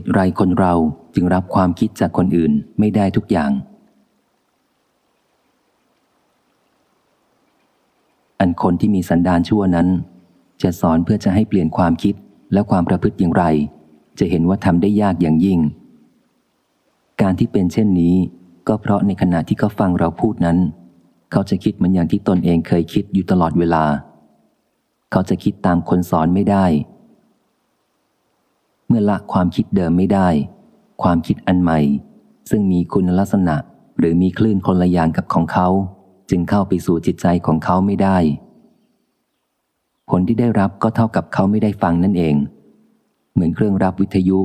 ตุไรคนเราจึงรับความคิดจากคนอื่นไม่ได้ทุกอย่าง อันคนที่มีสันดานชั่วนั้น จะสอนเพื่อจะให้เปลี่ยนความคิดและความประพฤติอย่างไร จะเห็นว่าทำได้ยากอย่างยิ่ง การที่เป็นเช่นนี้ก็เพราะในขณะที่เขาฟังเราพูดนั้น เขาจะคิดเหมือนอย่างที่ตนเองเคยคิดอยู่ตลอดเวลา เขาจะคิดตามคนสอนไม่ได้ เมื่อละความคิดเดิมไม่ได้ ความคิดอันใหม่ ซึ่งมีคุณลักษณะหรือมีคลื่นคนละอย่างกับของเขา จึงเข้าไปสู่จิตใจของเขาไม่ได้ ผลที่ได้รับก็เท่ากับเขาไม่ได้ฟังนั่นเอง เหมือนเครื่องรับวิทยุ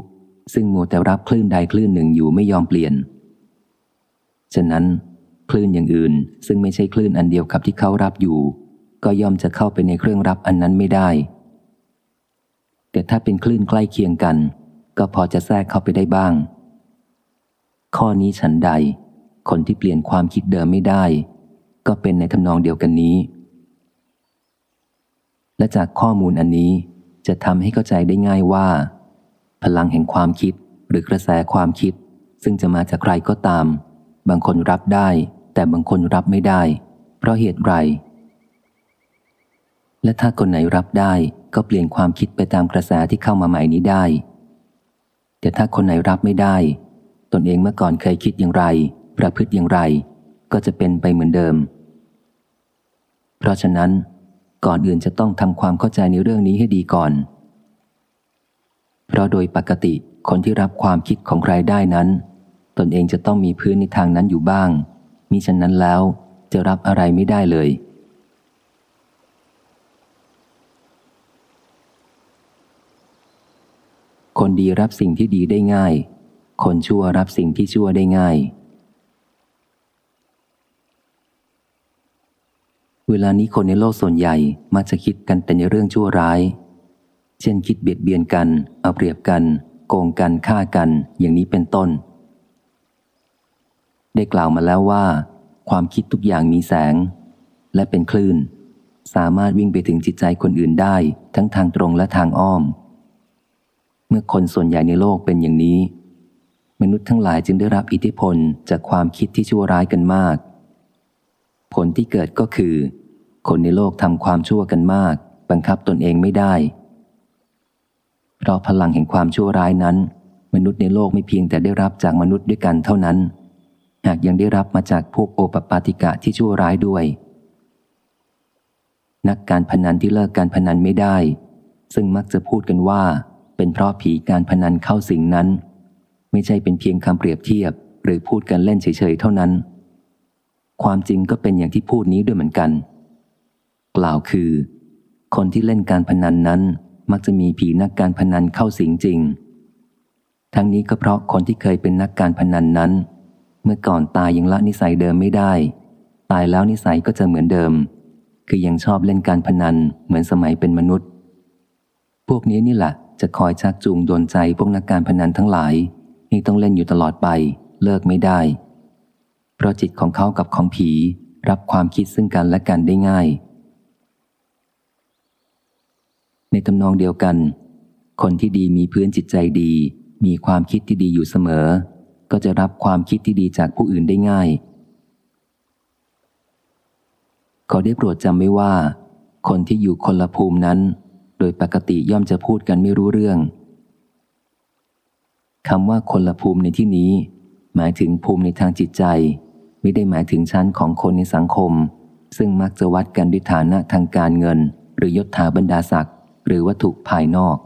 ซึ่งมัวแต่รับคลื่นใดคลื่นหนึ่งอยู่ไม่ยอมเปลี่ยน ฉะนั้น คลื่นอย่างอื่นซึ่งไม่ใช่คลื่นอันเดียวกับที่เขารับอยู่ ก็ย่อมจะเข้าไปในเครื่องรับอันนั้นไม่ได้ แต่ถ้าเป็นคลื่นใกล้เคียงกัน ก็พอจะแทรกเข้าไปได้บ้าง ข้อนี้ฉันใด คนที่เปลี่ยนความคิดเดิมไม่ได้ ก็เป็นในทำนองเดียวกันนี้ และจากข้อมูลอันนี้จะทำให้เข้าใจได้ง่ายว่า พลังแห่งความคิดหรือกระแสความคิด ซึ่งจะมาจากใครก็ตาม บางคนรับได้ แต่บางคนรับไม่ได้ เพราะเหตุไรและถ้าคนไหนรับได้ ก็เปลี่ยนความคิดไปตามกระแสที่เข้ามาใหม่นี้ได้ แต่ถ้าคนไหนรับไม่ได้ ตนเองเมื่อก่อนเคยคิดอย่างไร ประพฤติอย่างไร ก็จะเป็นไปเหมือนเดิม เพราะฉะนั้นก่อนอื่นจะต้องทำความเข้าใจในเรื่องนี้ให้ดีก่อน เพราะโดยปกติคนที่รับความคิดของใครได้นั้น ตนเองจะต้องมีพื้นในทางนั้นอยู่บ้างมิฉะนั้นแล้วจะรับอะไรไม่ได้เลย คนดีรับสิ่งที่ดีได้ง่าย คนชั่วรับสิ่งที่ชั่วได้ง่าย เวลานี้คนในโลกส่วนใหญ่มักจะคิดกันแต่ในเรื่องชั่วร้าย เช่นคิดเบียดเบียนกัน เอาเปรียบกัน โกงกันฆ่ากัน อย่างนี้เป็นต้น ได้กล่าวมาแล้วว่า ความคิดทุกอย่างมีแสง และเป็นคลื่น สามารถวิ่งไปถึงจิตใจคนอื่นได้ ทั้งทางตรงและทางอ้อม เมื่อคนส่วนใหญ่ในโลกเป็นอย่างนี้ มนุษย์ทั้งหลายจึงได้รับอิทธิพลจากความคิดที่ชั่วร้ายกันมาก ผลที่เกิดก็คือ คนในโลกทำความชั่วกันมาก บังคับตนเองไม่ได้ เพราะพลังแห่งความชั่วร้ายนั้น มนุษย์ในโลกไม่เพียงแต่ได้รับจากมนุษย์ด้วยกันเท่านั้น หากยังได้รับมาจากพวกโอปปาติกะที่ชั่วร้ายด้วย นักการพนันที่เลิกการพนันไม่ได้ ซึ่งมักจะพูดกันว่า เป็นเพราะผีการพนันเข้าสิงนั้น ไม่ใช่เป็นเพียงคำเปรียบเทียบ หรือพูดกันเล่นเฉยๆเท่านั้น ความจริงก็เป็นอย่างที่พูดนี้ด้วยเหมือนกัน กล่าวคือ คนที่เล่นการพนันนั้น มักจะมีผีนักการพนันเข้าสิงจริง ทั้งนี้ก็เพราะคนที่เคยเป็นนักการพนันนั้น เมื่อก่อนตายยังละนิสัยเดิมไม่ได้ ตายแล้วนิสัยก็จะเหมือนเดิม คือยังชอบเล่นการพนันเหมือนสมัยเป็นมนุษย์ พวกนี้นี่แหละจะคอยชักจูงโดนใจพวกนักการพนันทั้งหลายให้ต้องเล่นอยู่ตลอดไป เลิกไม่ได้ เพราะจิตของเขากับของผี รับความคิดซึ่งกันและกันได้ง่าย ในตำนองเดียวกัน คนที่ดีมีพื้นจิตใจดี มีความคิดที่ดีอยู่เสมอ ก็จะรับความคิดที่ดีจากผู้อื่นได้ง่ายขอได้โปรดจำไว้ว่า คนที่อยู่คนละภูมินั้น โดยปกติย่อมจะพูดกันไม่รู้เรื่องคำว่าคนละภูมิในที่นี้ หมายถึงภูมิในทางจิตใจ ไม่ได้หมายถึงชั้นของคนในสังคม ซึ่งมักจะวัดกันด้วยฐานะทางการเงิน หรือยศถาบรรดาศักดิ์หรือวัตถุภายนอก